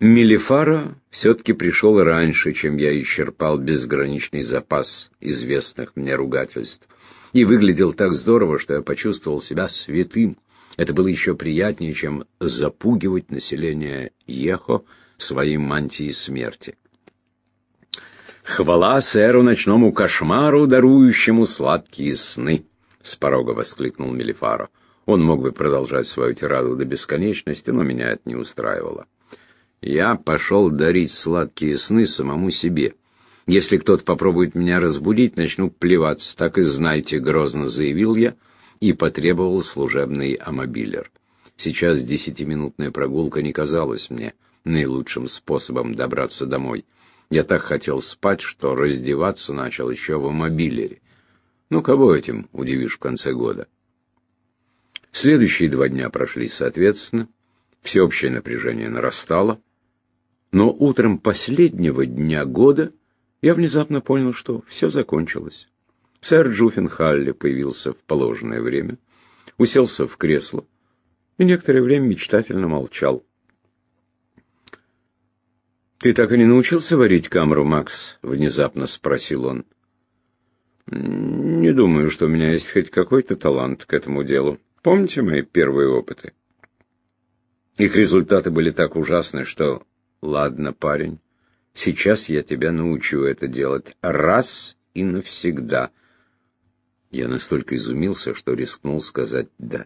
Мелифара все-таки пришел раньше, чем я исчерпал безграничный запас известных мне ругательств. И выглядел так здорово, что я почувствовал себя святым. Это было еще приятнее, чем запугивать население Ехо своей мантией смерти. «Хвала сэру ночному кошмару, дарующему сладкие сны!» — с порога воскликнул Мелифаро. Он мог бы продолжать свою тираду до бесконечности, но меня это не устраивало. Я пошел дарить сладкие сны самому себе. Если кто-то попробует меня разбудить, начну плеваться, так и знайте, грозно заявил я и потребовал служебный амобилер. Сейчас десятиминутная прогулка не казалась мне наилучшим способом добраться домой. Я так хотел спать, что раздеваться начал еще в амобилере. Ну, кого этим удивишь в конце года? Следующие два дня прошли соответственно. Всеобщее напряжение нарастало. Но утром последнего дня года я внезапно понял, что все закончилось. Сэр Джуффин Халли появился в положенное время, уселся в кресло и некоторое время мечтательно молчал. «Ты так и не научился варить камру, Макс?» — внезапно спросил он. «Не думаю, что у меня есть хоть какой-то талант к этому делу. Помните мои первые опыты?» Их результаты были так ужасны, что Ладно, парень, сейчас я тебя научу это делать раз и навсегда. Я настолько изумился, что рискнул сказать «да».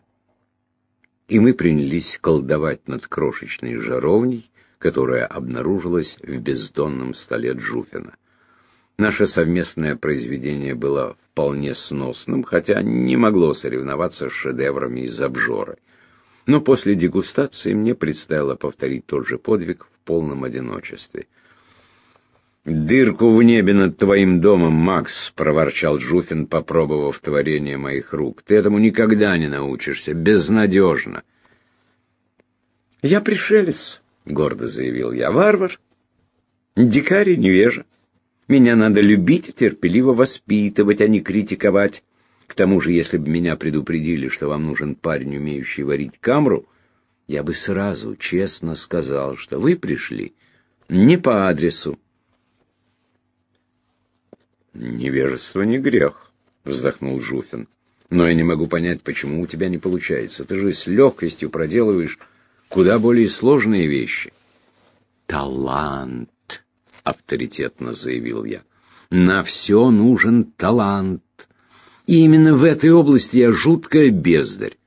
И мы принялись колдовать над крошечной жаровней, которая обнаружилась в бездонном столе Джуфина. Наше совместное произведение было вполне сносным, хотя не могло соревноваться с шедеврами из обжоры. Но после дегустации мне предстояло повторить тот же подвиг в полном одиночестве. «Дырку в небе над твоим домом, Макс!» — проворчал Джуфин, попробовав творение моих рук. «Ты этому никогда не научишься. Безнадежно!» «Я пришелец», — гордо заявил я. «Варвар. Дикарь и невежа. Меня надо любить и терпеливо воспитывать, а не критиковать. К тому же, если бы меня предупредили, что вам нужен парень, умеющий варить камру, я бы сразу честно сказал, что вы пришли не по адресу. Невежество не грех, вздохнул Жуфин. Но я не могу понять, почему у тебя не получается. Ты же с легкостью проделываешь куда более сложные вещи. Талант, авторитетно заявил я. На все нужен талант. И именно в этой области я жуткая бездарь.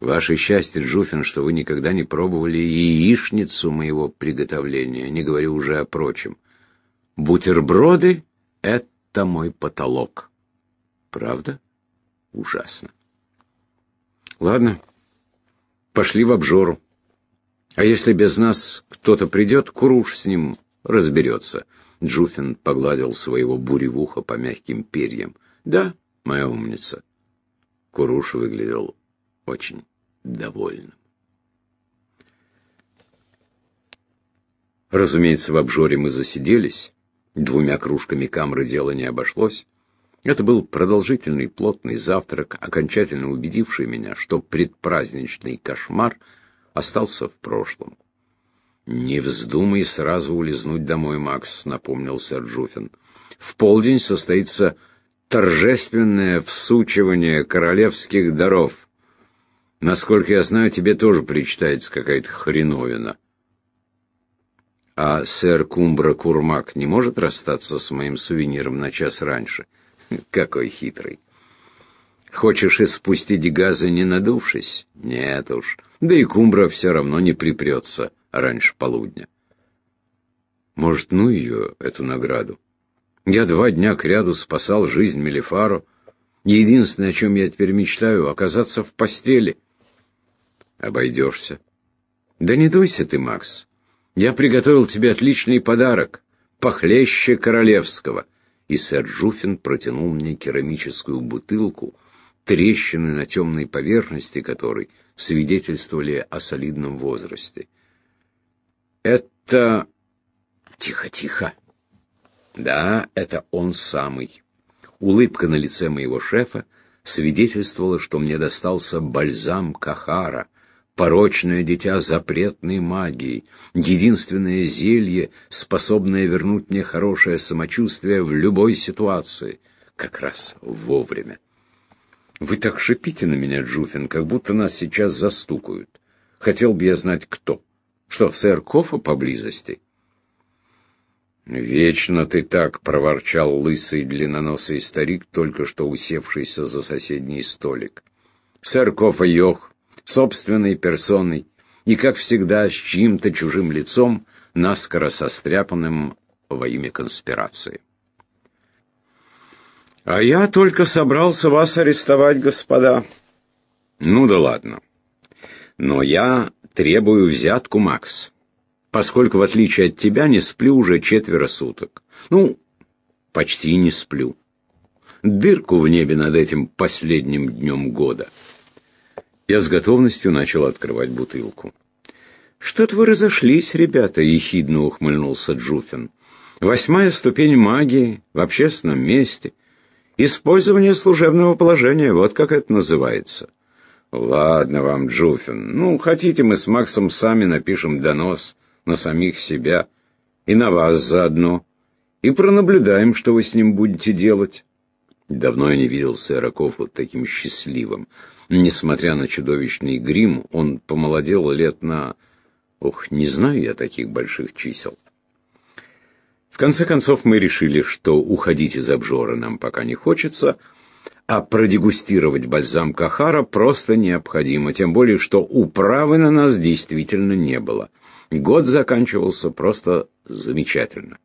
Ваше счастье, Джуфин, что вы никогда не пробовали яичницу моего приготовления, не говорю уже о прочем. Бутерброды — это мой потолок. Правда? Ужасно. Ладно, пошли в обжору. А если без нас кто-то придет, Куруш с ним разберется. Джуфин погладил своего буревуха по мягким перьям. Да, моя умница. Куруш выглядел очень довольным. Разумеется, в обжоре мы засиделись. Двумя кружками камры дело не обошлось. Это был продолжительный плотный завтрак, окончательно убедивший меня, что предпраздничный кошмар остался в прошлом. «Не вздумай сразу улизнуть домой, Макс», — напомнил сэр Джуфин. «В полдень состоится торжественное всучивание королевских даров. Насколько я знаю, тебе тоже причитается какая-то хреновина. А сэр Кумбра Курмак не может расстаться с моим сувениром на час раньше? Какой хитрый. Хочешь испустить газы, не надувшись? Нет уж. Да и Кумбра все равно не припрется раньше полудня. Может, ну ее, эту награду? Я два дня кряду спасал жизнь Мелифару. Единственное, о чем я теперь мечтаю, оказаться в постели. Обойдешься. Да не дуйся ты, Макс. Я приготовил тебе отличный подарок. Похлеще королевского. И сэр Джуфин протянул мне керамическую бутылку, трещины на темной поверхности которой свидетельствовали о солидном возрасте. Это... Тихо, тихо. Да, это он самый. Улыбка на лице моего шефа свидетельствовала, что мне достался бальзам Кахара, порочное дитя запретной магии, единственное зелье, способное вернуть мне хорошее самочувствие в любой ситуации, как раз вовремя. Вы так шипите на меня, Джуфин, как будто нас сейчас застукают. Хотел бы я знать, кто. Что, сэр Кофа поблизости? «Вечно ты так!» — проворчал лысый длинноносый старик, только что усевшийся за соседний столик. «Сэр Кофа Йох, собственной персоной, и, как всегда, с чьим-то чужим лицом, наскоро состряпанным во имя конспирации». «А я только собрался вас арестовать, господа». «Ну да ладно. Но я требую взятку, Макс» поскольку, в отличие от тебя, не сплю уже четверо суток. Ну, почти не сплю. Дырку в небе над этим последним днем года. Я с готовностью начал открывать бутылку. «Что-то вы разошлись, ребята», — ехидно ухмыльнулся Джуфин. «Восьмая ступень магии в общественном месте. Использование служебного положения, вот как это называется». «Ладно вам, Джуфин. Ну, хотите, мы с Максом сами напишем донос на самих себя и на вас заодно, и пронаблюдаем, что вы с ним будете делать. Давно я не видел сэра вот таким счастливым. Несмотря на чудовищный грим, он помолодел лет на... Ох, не знаю я таких больших чисел. В конце концов мы решили, что уходить из обжора нам пока не хочется, а продегустировать бальзам Кахара просто необходимо, тем более, что управы на нас действительно не было. Год заканчивался просто замечательно.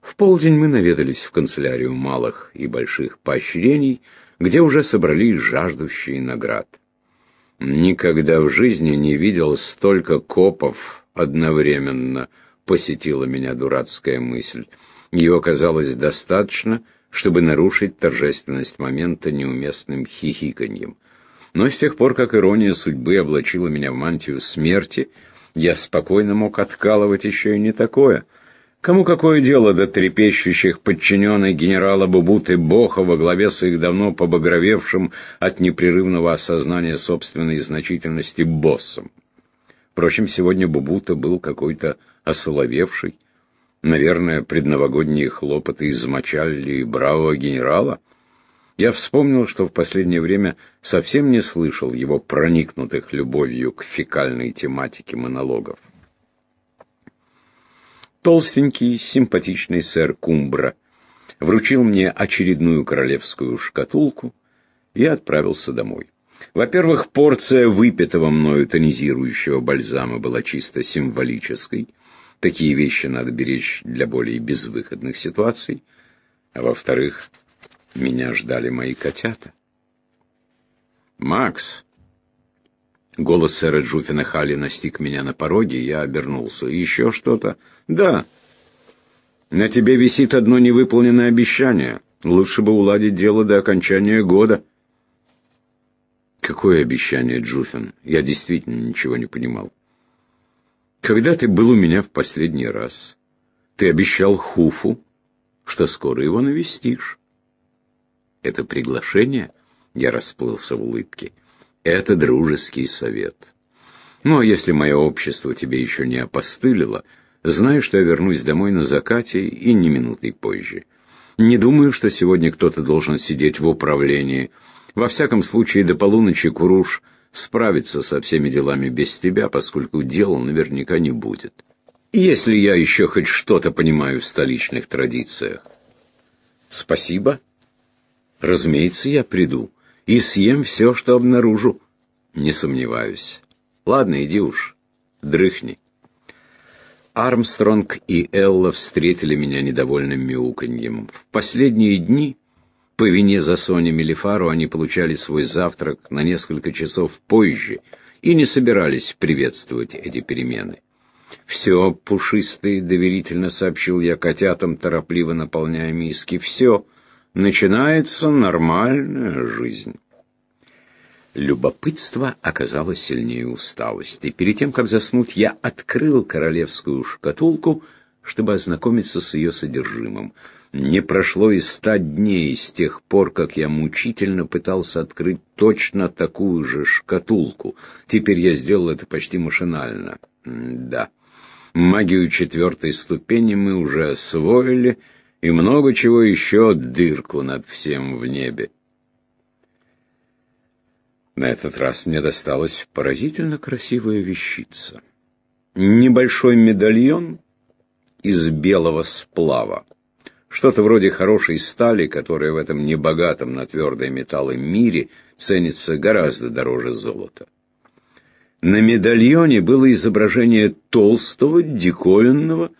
В полдень мы наведались в канцелярию малых и больших поощрений, где уже собрались жаждущие наград. Никогда в жизни не видел столько копов одновременно, посетила меня дурацкая мысль. Ее оказалось достаточно, чтобы нарушить торжественность момента неуместным хихиканьем. Но с тех пор, как ирония судьбы облачила меня в мантию смерти, я спокойно мог откалывать еще и не такое. Кому какое дело до трепещущих подчиненных генерала Бубуты Боха во главе с их давно побагровевшим от непрерывного осознания собственной значительности боссом? Впрочем, сегодня Бубута был какой-то осоловевший. Наверное, предновогодние хлопоты измочали бравого генерала — я вспомнил, что в последнее время совсем не слышал его проникнутых любовью к фекальной тематике монологов. Толстенький, симпатичный сэр Кумбра вручил мне очередную королевскую шкатулку и отправился домой. Во-первых, порция выпитого мною тонизирующего бальзама была чисто символической. Такие вещи надо беречь для более безвыходных ситуаций. А во-вторых, меня ждали мои котята. «Макс!» Голос сэра Джуфина Халли настиг меня на пороге, я обернулся. «Еще что-то?» «Да. На тебе висит одно невыполненное обещание. Лучше бы уладить дело до окончания года». «Какое обещание, Джуфин? Я действительно ничего не понимал». «Когда ты был у меня в последний раз, ты обещал Хуфу, что скоро его навестишь». Это приглашение? Я расплылся в улыбке. Это дружеский совет. Ну, а если мое общество тебе еще не опостылило, знай, что я вернусь домой на закате и не минутой позже. Не думаю, что сегодня кто-то должен сидеть в управлении. Во всяком случае, до полуночи Куруш справится со всеми делами без тебя, поскольку дела наверняка не будет. Если я еще хоть что-то понимаю в столичных традициях. Спасибо. Разумеется, я приду и съем все, что обнаружу. Не сомневаюсь. Ладно, иди уж, дрыхни. Армстронг и Элла встретили меня недовольным мяуканьем. В последние дни, по вине за Сони Мелифару, они получали свой завтрак на несколько часов позже и не собирались приветствовать эти перемены. «Все, пушистый», — доверительно сообщил я котятам, торопливо наполняя миски, — «все, начинается нормальная жизнь. Любопытство оказалось сильнее усталости. Перед тем, как заснуть, я открыл королевскую шкатулку, чтобы ознакомиться с ее содержимым. Не прошло и ста дней с тех пор, как я мучительно пытался открыть точно такую же шкатулку. Теперь я сделал это почти машинально. М да. Магию четвертой ступени мы уже освоили, и много чего еще дырку над всем в небе. На этот раз мне досталась поразительно красивая вещица. Небольшой медальон из белого сплава. Что-то вроде хорошей стали, которая в этом небогатом на твердые металлы мире ценится гораздо дороже золота. На медальоне было изображение толстого, диковинного,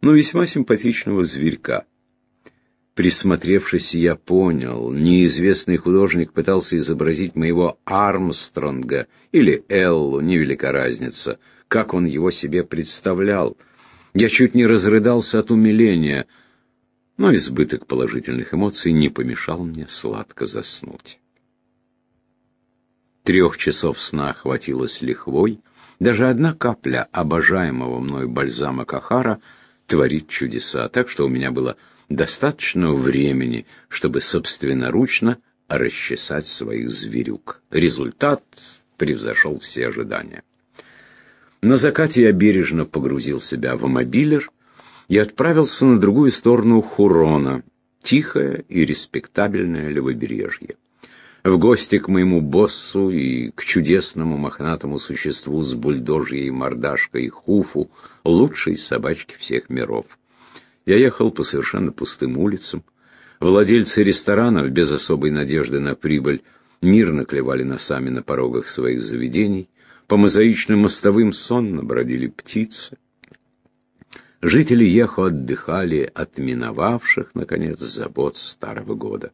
но весьма симпатичного зверька. Присмотревшись, я понял, неизвестный художник пытался изобразить моего Армстронга или Эллу, невелика разница, как он его себе представлял. Я чуть не разрыдался от умиления, но избыток положительных эмоций не помешал мне сладко заснуть. Трех часов сна хватило с лихвой. Даже одна капля обожаемого мной бальзама Кахара творит чудеса, так что у меня было достаточно времени, чтобы собственноручно расчесать своих зверюк. Результат превзошел все ожидания. На закате я бережно погрузил себя в мобилер и отправился на другую сторону Хурона, тихое и респектабельное левобережье в гости к моему боссу и к чудесному мохнатому существу с бульдожьей мордашкой Хуфу, лучшей собачке всех миров. Я ехал по совершенно пустым улицам. Владельцы ресторанов, без особой надежды на прибыль, мирно клевали носами на порогах своих заведений. По мозаичным мостовым сонно бродили птицы. Жители Ехо отдыхали от миновавших, наконец, забот старого года.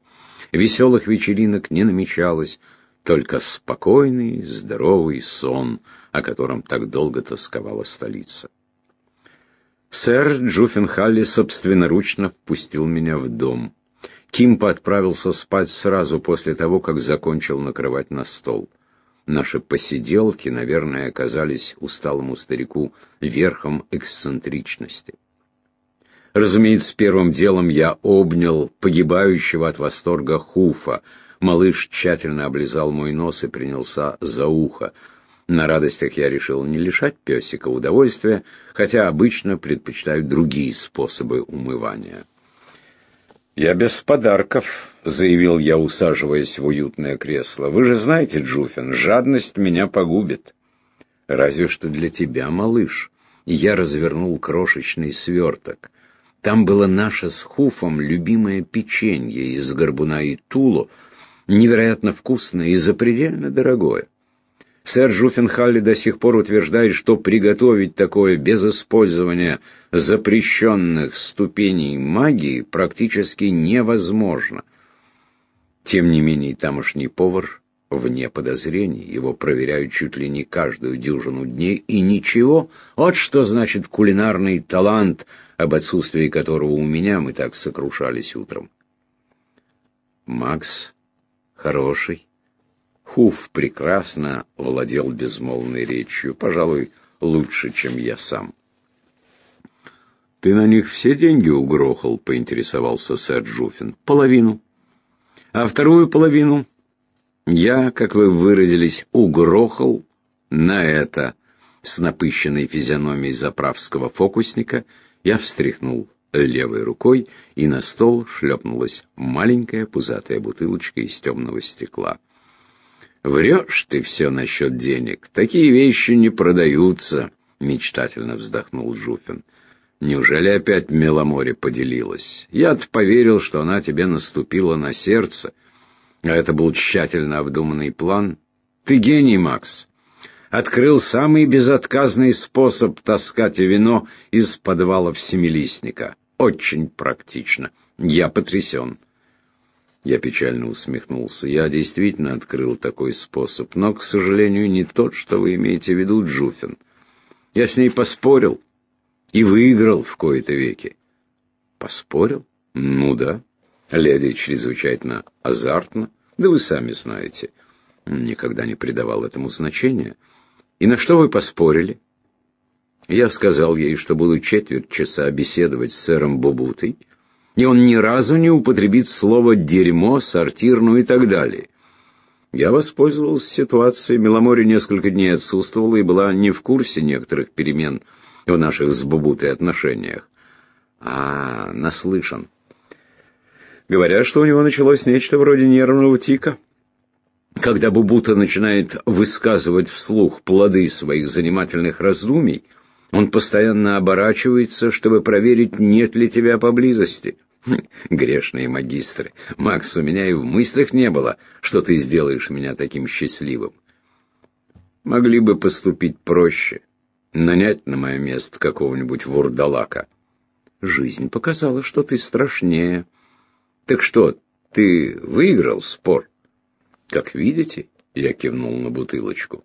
Веселых вечеринок не намечалось, только спокойный, здоровый сон, о котором так долго тосковала столица. Сэр Джуффенхалли собственноручно впустил меня в дом. Кимпа отправился спать сразу после того, как закончил накрывать на стол. Наши посиделки, наверное, оказались усталому старику верхом эксцентричности. Разумеется, первым делом я обнял погибающего от восторга Хуфа. Малыш тщательно облизал мой нос и принялся за ухо. На радостях я решил не лишать песика удовольствия, хотя обычно предпочитаю другие способы умывания. «Я без подарков», — заявил я, усаживаясь в уютное кресло. «Вы же знаете, Джуфин, жадность меня погубит». «Разве что для тебя, малыш». Я развернул крошечный сверток. Там было наше с Хуфом любимое печенье из горбуна и тулу, невероятно вкусное и запредельно дорогое. Сэр Жуффенхалли до сих пор утверждает, что приготовить такое без использования запрещенных ступеней магии практически невозможно. Тем не менее, тамошний повар вне подозрений. Его проверяют чуть ли не каждую дюжину дней, и ничего. Вот что значит кулинарный талант – об отсутствии которого у меня мы так сокрушались утром. Макс хороший. Хуф прекрасно владел безмолвной речью, пожалуй, лучше, чем я сам. «Ты на них все деньги угрохал?» — поинтересовался сэр Джуфин. «Половину. А вторую половину я, как вы выразились, угрохал на это» с напыщенной физиономией заправского фокусника — я встряхнул левой рукой, и на стол шлепнулась маленькая пузатая бутылочка из темного стекла. «Врешь ты все насчет денег. Такие вещи не продаются», — мечтательно вздохнул Жуфин. «Неужели опять Меломоре поделилась? Я-то поверил, что она тебе наступила на сердце. А это был тщательно обдуманный план. Ты гений, Макс открыл самый безотказный способ таскать вино из подвала семилистника. Очень практично. Я потрясен. Я печально усмехнулся. Я действительно открыл такой способ, но, к сожалению, не тот, что вы имеете в виду, Джуфин. Я с ней поспорил и выиграл в кои-то веки. Поспорил? Ну да. Леди чрезвычайно азартно. Да вы сами знаете. Никогда не придавал этому значения. И на что вы поспорили? Я сказал ей, что буду четверть часа беседовать с сэром Бубутой, и он ни разу не употребит слово «дерьмо», «сортир», ну и так далее. Я воспользовался ситуацией, Меломори несколько дней отсутствовала и была не в курсе некоторых перемен в наших с Бубутой отношениях. А, наслышан. Говорят, что у него началось нечто вроде нервного тика. Когда Бубута начинает высказывать вслух плоды своих занимательных раздумий, он постоянно оборачивается, чтобы проверить, нет ли тебя поблизости. Хм, грешные магистры. Макс, у меня и в мыслях не было, что ты сделаешь меня таким счастливым. Могли бы поступить проще. Нанять на мое место какого-нибудь вурдалака. Жизнь показала, что ты страшнее. Так что, ты выиграл спор? Как видите, я кивнул на бутылочку.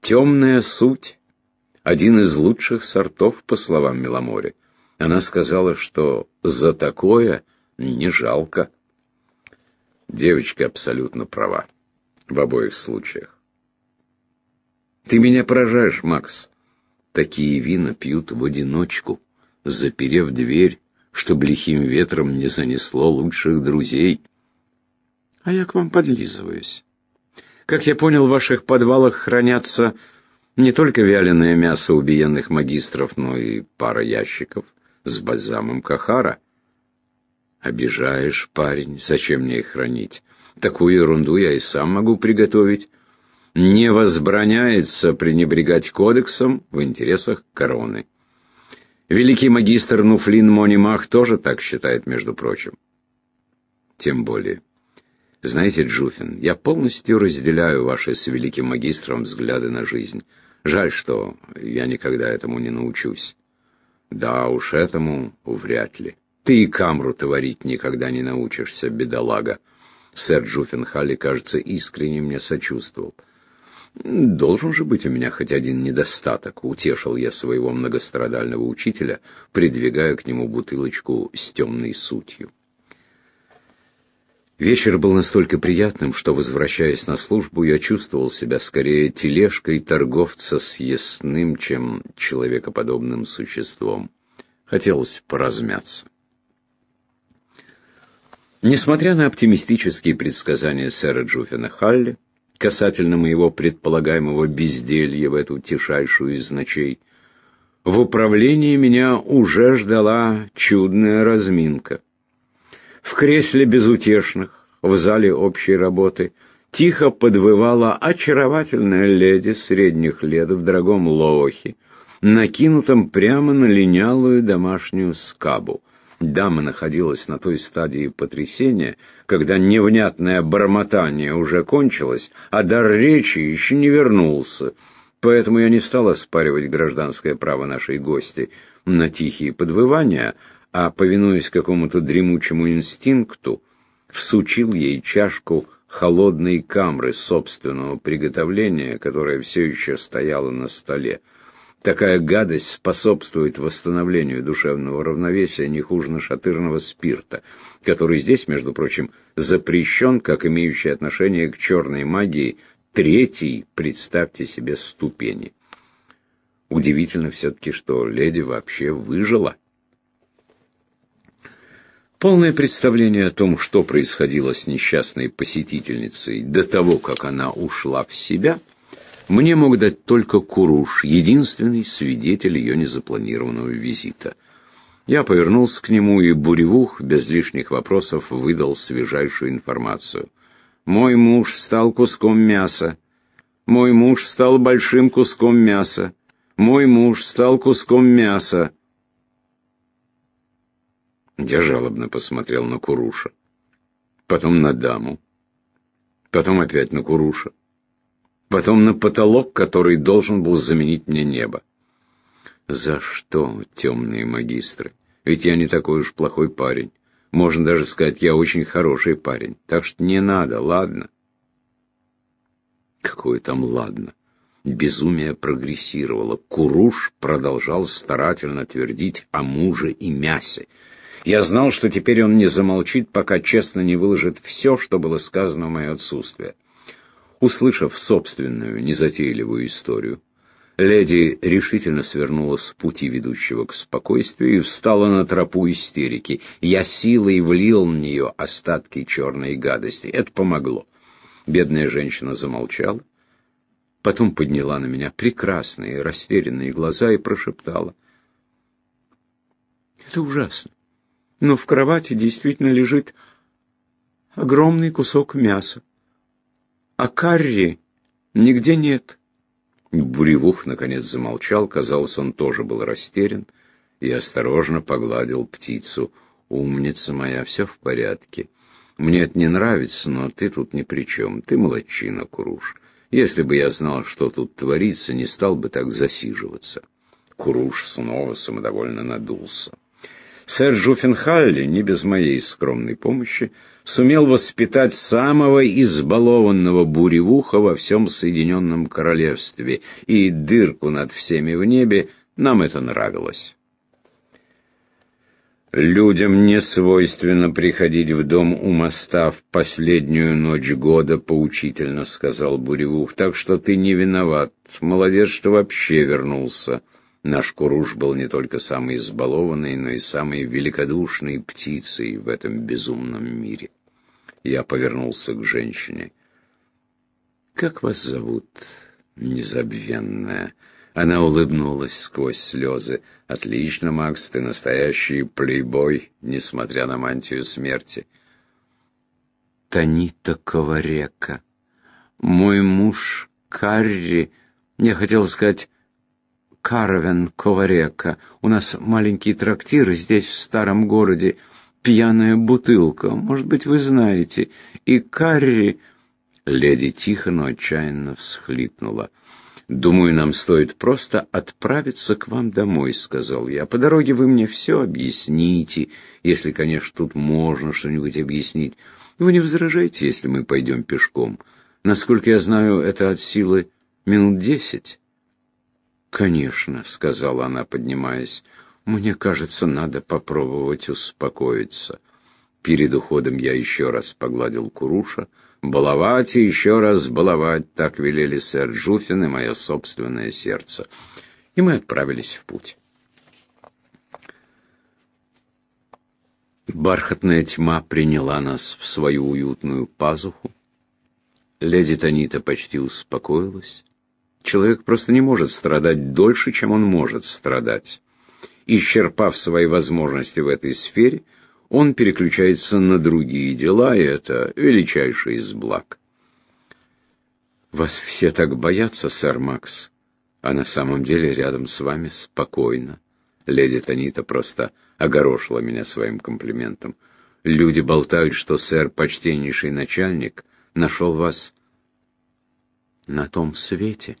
Темная суть один из лучших сортов, по словам Меломори. Она сказала, что за такое не жалко. Девочка абсолютно права. В обоих случаях. Ты меня поражаешь, Макс. Такие вина пьют в одиночку, заперев дверь, чтобы лихим ветром не занесло лучших друзей. А я к вам подлизываюсь. Как я понял, в ваших подвалах хранятся не только вяленое мясо убиенных магистров, но и пара ящиков с бальзамом Кахара. Обижаешь, парень, зачем мне их хранить? Такую ерунду я и сам могу приготовить. Не возбраняется пренебрегать кодексом в интересах короны. Великий магистр Нуфлин Монимах тоже так считает, между прочим. Тем более. Знаете, Джуфин, я полностью разделяю ваши с великим магистром взгляды на жизнь. Жаль, что я никогда этому не научусь. Да уж, этому вряд ли. Ты и камру творить никогда не научишься, бедолага. Сэр Джуффенхалли, кажется, искренне мне сочувствовал. Должен же быть у меня хоть один недостаток, утешил я своего многострадального учителя, придвигая к нему бутылочку с темной сутью. Вечер был настолько приятным, что, возвращаясь на службу, я чувствовал себя скорее тележкой торговца с ясным, чем человекоподобным существом. Хотелось поразмяться. Несмотря на оптимистические предсказания сэра Джуффина Халли касательно моего предполагаемого безделья в эту тишайшую из ночей, в управлении меня уже ждала чудная разминка. В кресле безутешных, в зале общей работы, тихо подвывала очаровательная леди средних лет в дорогом лохе, накинутом прямо на линялую домашнюю скабу. Дама находилась на той стадии потрясения, когда невнятное бормотание уже кончилось, а дар речи еще не вернулся. Поэтому я не стал оспаривать гражданское право нашей гости на тихие подвывания, а, повинуясь какому-то дремучему инстинкту, всучил ей чашку холодной камры собственного приготовления, которая все еще стояла на столе. Такая гадость способствует восстановлению душевного равновесия не хуже нашатырного спирта, который здесь, между прочим, запрещен, как имеющий отношение к черной магии, третий, представьте себе, ступени. Удивительно все-таки, что леди вообще выжила. Полное представление о том, что происходило с несчастной посетительницей до того, как она ушла в себя, мне мог дать только Куруш, единственный свидетель ее незапланированного визита. Я повернулся к нему, и Буревух без лишних вопросов выдал свежайшую информацию. «Мой муж стал куском мяса. Мой муж стал большим куском мяса. Мой муж стал куском мяса». Я жалобно посмотрел на Куруша. Потом на даму. Потом опять на Куруша. Потом на потолок, который должен был заменить мне небо. За что, темные магистры? Ведь я не такой уж плохой парень. Можно даже сказать, я очень хороший парень. Так что не надо, ладно? Какое там ладно? Безумие прогрессировало. Куруш продолжал старательно твердить о муже и мясе. Я знал, что теперь он не замолчит, пока честно не выложит все, что было сказано в мое отсутствие. Услышав собственную незатейливую историю, Леди решительно свернула с пути, ведущего к спокойствию, и встала на тропу истерики. Я силой влил в нее остатки черной гадости. Это помогло. Бедная женщина замолчала, потом подняла на меня прекрасные растерянные глаза и прошептала. «Это ужасно, но в кровати действительно лежит огромный кусок мяса, а карри нигде нет». Буревух наконец замолчал, казалось, он тоже был растерян, и осторожно погладил птицу. «Умница моя, все в порядке. Мне это не нравится, но ты тут ни при чем. Ты молодчина, Куруш. Если бы я знал, что тут творится, не стал бы так засиживаться». Куруш снова самодовольно надулся. Сэр Жуфенхалли, не без моей скромной помощи, сумел воспитать самого избалованного буревуха во всем Соединенном Королевстве, и дырку над всеми в небе нам это нравилось. Людям не свойственно приходить в дом у моста в последнюю ночь года, поучительно сказал Буревух, так что ты не виноват. Молодец, что вообще вернулся. Наш Куруш был не только самый избалованный, но и самой великодушной птицей в этом безумном мире. Я повернулся к женщине. «Как вас зовут, незабвенная?» Она улыбнулась сквозь слезы. «Отлично, Макс, ты настоящий плейбой, несмотря на мантию смерти». «Танита Коварека. Мой муж Карри. Я хотел сказать Карвен Коварека. У нас маленький трактир здесь, в старом городе. Пьяная бутылка, может быть, вы знаете. И Карри...» Леди тихо, но отчаянно всхлипнула. «Думаю, нам стоит просто отправиться к вам домой», — сказал я. «По дороге вы мне все объясните, если, конечно, тут можно что-нибудь объяснить. Вы не возражаете, если мы пойдем пешком? Насколько я знаю, это от силы минут десять». «Конечно», — сказала она, поднимаясь, — «мне кажется, надо попробовать успокоиться». Перед уходом я еще раз погладил Куруша. «Баловать и еще раз баловать», — так велели сэр Джуфин и мое собственное сердце. И мы отправились в путь. Бархатная тьма приняла нас в свою уютную пазуху. Леди Танита почти успокоилась. Человек просто не может страдать дольше, чем он может страдать. Исчерпав свои возможности в этой сфере, он переключается на другие дела, и это величайший из благ. Вас все так боятся, сэр Макс, а на самом деле рядом с вами спокойно. Леди Танита просто огорошила меня своим комплиментом. Люди болтают, что сэр, почтеннейший начальник, нашел вас на том свете.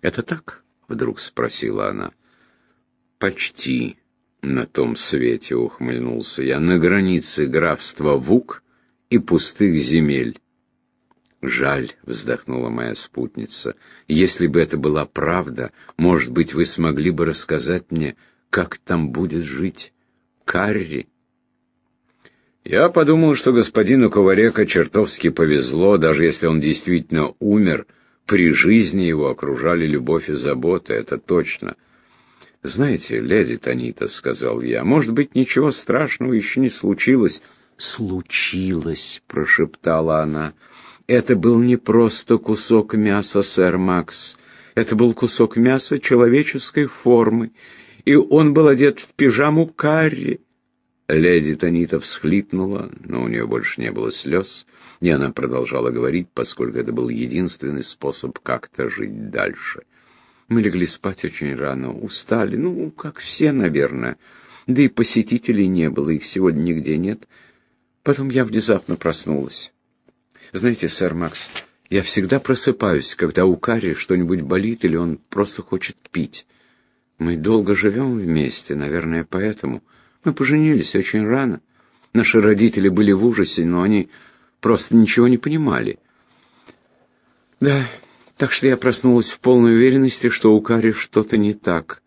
«Это так?» — вдруг спросила она. «Почти на том свете», — ухмыльнулся я, — «на границе графства Вук и пустых земель». «Жаль», — вздохнула моя спутница, — «если бы это была правда, может быть, вы смогли бы рассказать мне, как там будет жить Карри?» Я подумал, что господину Коварека чертовски повезло, даже если он действительно умер — при жизни его окружали любовь и забота, это точно. «Знаете, леди Танита», — сказал я, — «может быть, ничего страшного еще не случилось». «Случилось», — прошептала она. «Это был не просто кусок мяса, сэр Макс. Это был кусок мяса человеческой формы, и он был одет в пижаму карри. Леди Танита всхлипнула, но у нее больше не было слез, и она продолжала говорить, поскольку это был единственный способ как-то жить дальше. Мы легли спать очень рано, устали, ну, как все, наверное. Да и посетителей не было, их сегодня нигде нет. Потом я внезапно проснулась. Знаете, сэр Макс, я всегда просыпаюсь, когда у Карри что-нибудь болит или он просто хочет пить. Мы долго живем вместе, наверное, поэтому... Мы поженились очень рано. Наши родители были в ужасе, но они просто ничего не понимали. Да, так что я проснулась в полной уверенности, что у Кари что-то не так.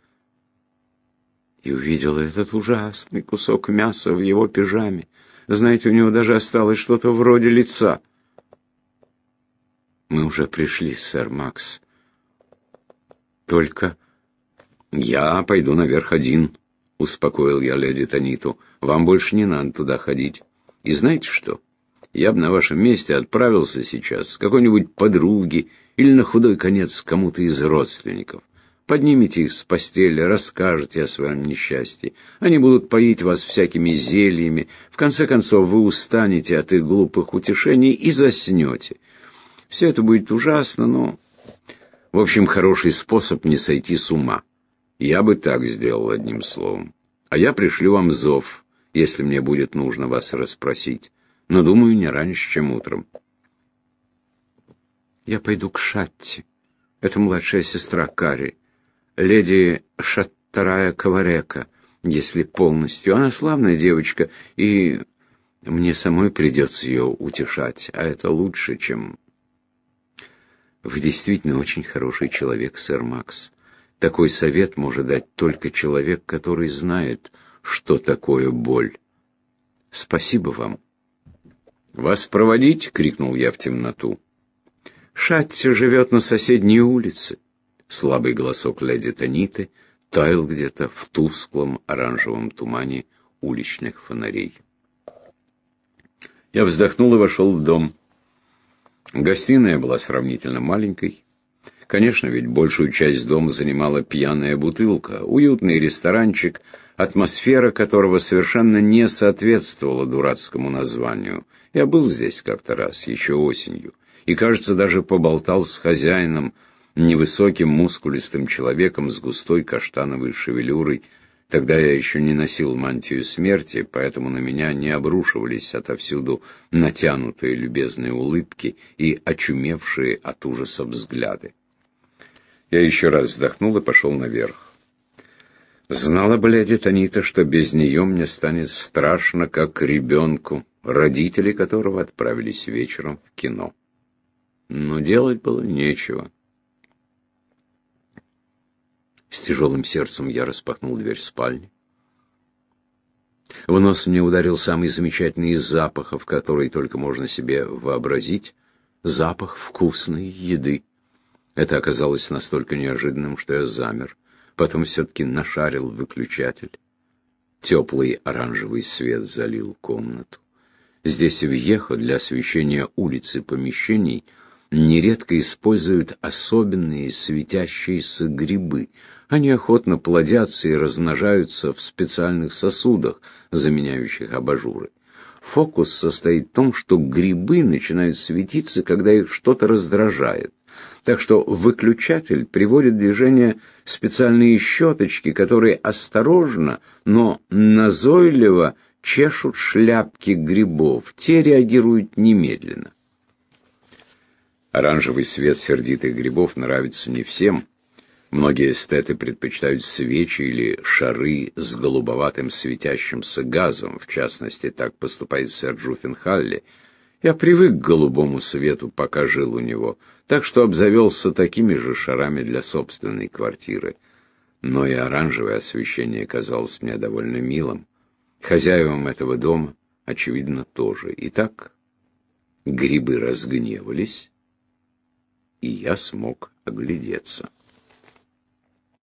И увидела этот ужасный кусок мяса в его пижаме. Знаете, у него даже осталось что-то вроде лица. Мы уже пришли, сэр Макс. Только я пойду наверх один, успокоил я леди Таниту. Вам больше не надо туда ходить. И знаете что? Я бы на вашем месте отправился сейчас с какой-нибудь подруги или на худой конец кому-то из родственников. Поднимите их с постели, расскажете о своем несчастье. Они будут поить вас всякими зельями. В конце концов, вы устанете от их глупых утешений и заснете. Все это будет ужасно, но... В общем, хороший способ не сойти с ума. Я бы так сделал одним словом. А я пришлю вам зов, если мне будет нужно вас расспросить. Но, думаю, не раньше, чем утром. Я пойду к Шатти. Это младшая сестра Кари леди Шаттарая Коварека, если полностью. Она славная девочка, и мне самой придется ее утешать, а это лучше, чем... Вы действительно очень хороший человек, сэр Макс. Такой совет может дать только человек, который знает, что такое боль. Спасибо вам. «Вас проводить?» — крикнул я в темноту. «Шатти живет на соседней улице». Слабый голосок леди Таниты таял где-то в тусклом оранжевом тумане уличных фонарей. Я вздохнул и вошел в дом. Гостиная была сравнительно маленькой. Конечно, ведь большую часть дома занимала пьяная бутылка, уютный ресторанчик, атмосфера которого совершенно не соответствовала дурацкому названию. Я был здесь как-то раз, еще осенью, и, кажется, даже поболтал с хозяином, невысоким мускулистым человеком с густой каштановой шевелюрой. Тогда я еще не носил мантию смерти, поэтому на меня не обрушивались отовсюду натянутые любезные улыбки и очумевшие от ужаса взгляды. Я еще раз вздохнул и пошел наверх. Знала бы леди Танита, что без нее мне станет страшно, как ребенку, родители которого отправились вечером в кино. Но делать было нечего. С тяжелым сердцем я распахнул дверь спальни. В нос мне ударил самый замечательный из запахов, который только можно себе вообразить — запах вкусной еды. Это оказалось настолько неожиданным, что я замер. Потом все-таки нашарил выключатель. Теплый оранжевый свет залил комнату. Здесь в Ехо для освещения улиц и помещений нередко используют особенные светящиеся грибы — они охотно плодятся и размножаются в специальных сосудах, заменяющих абажуры. Фокус состоит в том, что грибы начинают светиться, когда их что-то раздражает. Так что выключатель приводит движение специальные щеточки, которые осторожно, но назойливо чешут шляпки грибов. Те реагируют немедленно. Оранжевый свет сердитых грибов нравится не всем. Многие эстеты предпочитают свечи или шары с голубоватым светящимся газом, в частности, так поступает сэр Джуффенхалли. Я привык к голубому свету, пока жил у него, так что обзавелся такими же шарами для собственной квартиры. Но и оранжевое освещение казалось мне довольно милым. Хозяевам этого дома, очевидно, тоже. Итак, грибы разгневались, и я смог оглядеться.